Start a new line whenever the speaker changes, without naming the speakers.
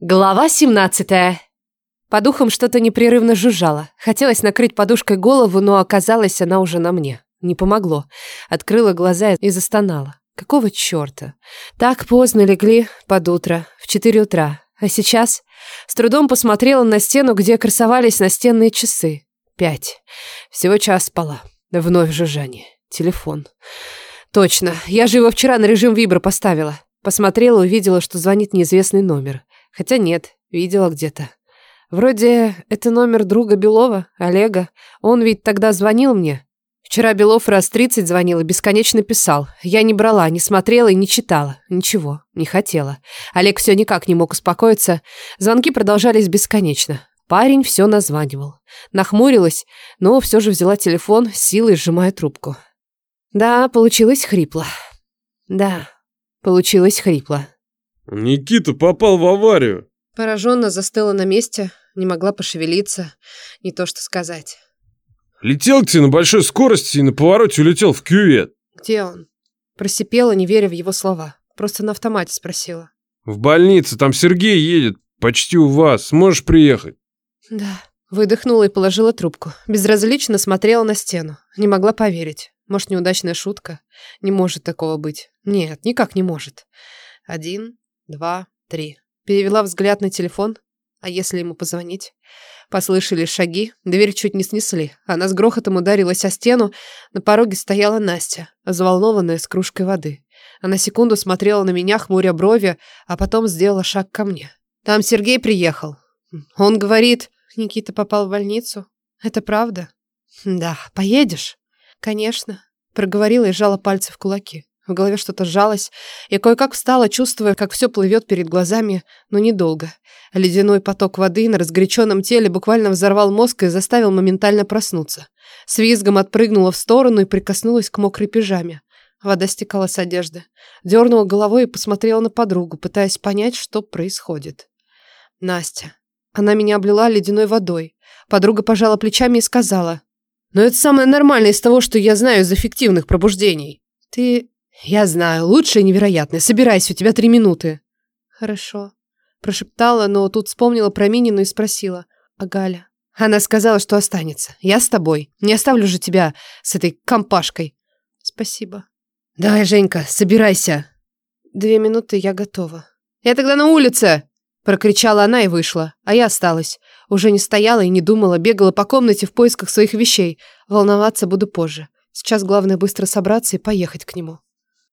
Глава 17. По духам что-то непрерывно жужжало. Хотелось накрыть подушкой голову, но оказалось, она уже на мне. Не помогло. Открыла глаза и застонала. Какого черта? Так поздно легли под утро, в 4 утра. А сейчас с трудом посмотрела на стену, где красовались настенные часы. Пять. Всего час спала. Вновь жужжание. Телефон. Точно. Я же его вчера на режим вибро поставила. Посмотрела, увидела, что звонит неизвестный номер. Хотя нет, видела где-то. Вроде это номер друга Белова, Олега. Он ведь тогда звонил мне. Вчера Белов раз тридцать звонил и бесконечно писал. Я не брала, не смотрела и не читала. Ничего, не хотела. Олег все никак не мог успокоиться. Звонки продолжались бесконечно. Парень все названивал. Нахмурилась, но все же взяла телефон, силой сжимая трубку. Да, получилось хрипло. Да, получилось хрипло.
Никита попал в аварию.
Пораженно застыла на месте, не могла пошевелиться, не то что сказать.
Летел к тебе на большой скорости и на повороте улетел в кювет.
Где он? Просипела, не веря в его слова. Просто на автомате спросила.
В больнице, там Сергей едет, почти у вас. Сможешь приехать?
Да. Выдохнула и положила трубку. Безразлично смотрела на стену. Не могла поверить. Может, неудачная шутка? Не может такого быть. Нет, никак не может. Один, два, три. Перевела взгляд на телефон. А если ему позвонить? Послышались шаги, дверь чуть не снесли. Она с грохотом ударилась о стену. На пороге стояла Настя, взволнованная с кружкой воды. Она секунду смотрела на меня, хмуря брови, а потом сделала шаг ко мне. Там Сергей приехал. Он говорит, Никита попал в больницу. Это правда? Да, поедешь? Конечно. Проговорила и сжала пальцы в кулаки. В голове что-то сжалось. Я кое-как встала, чувствуя, как все плывет перед глазами, но недолго. Ледяной поток воды на разгоряченном теле буквально взорвал мозг и заставил моментально проснуться. С визгом отпрыгнула в сторону и прикоснулась к мокрой пижаме. Вода стекала с одежды. Дернула головой и посмотрела на подругу, пытаясь понять, что происходит. Настя. Она меня облила ледяной водой. Подруга пожала плечами и сказала. «Но это самое нормальное из того, что я знаю из эффективных пробуждений. Ты «Я знаю, лучшее невероятное. Собирайся, у тебя три минуты». «Хорошо», – прошептала, но тут вспомнила про Минину и спросила. «А Галя?» Она сказала, что останется. Я с тобой. Не оставлю же тебя с этой компашкой. Спасибо. Давай, Женька, собирайся. Две минуты, я готова. Я тогда на улице! Прокричала она и вышла. А я осталась. Уже не стояла и не думала, бегала по комнате в поисках своих вещей. Волноваться буду позже. Сейчас главное быстро собраться и поехать к нему.